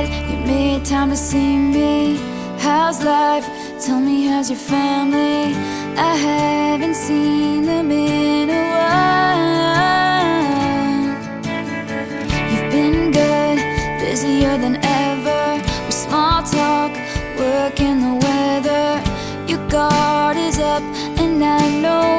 side You made time to see me. How's life? Tell me how's your family? I haven't seen them in a while. You've been good, busier than ever. With small talk, work and the weather. Your guard is up and I know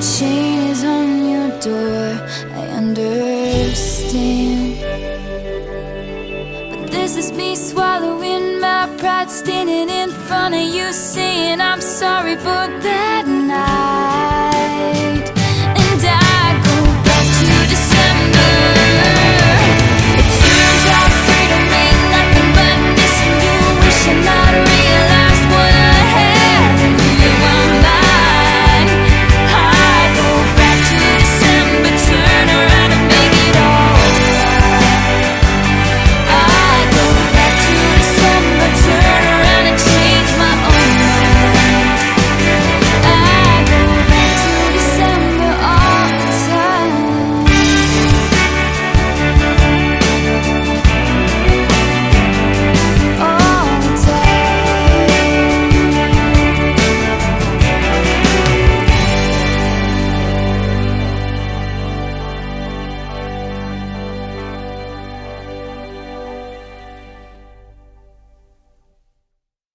The chain is on your door, I understand. But this is me swallowing my pride, standing in front of you, saying I'm sorry for that night.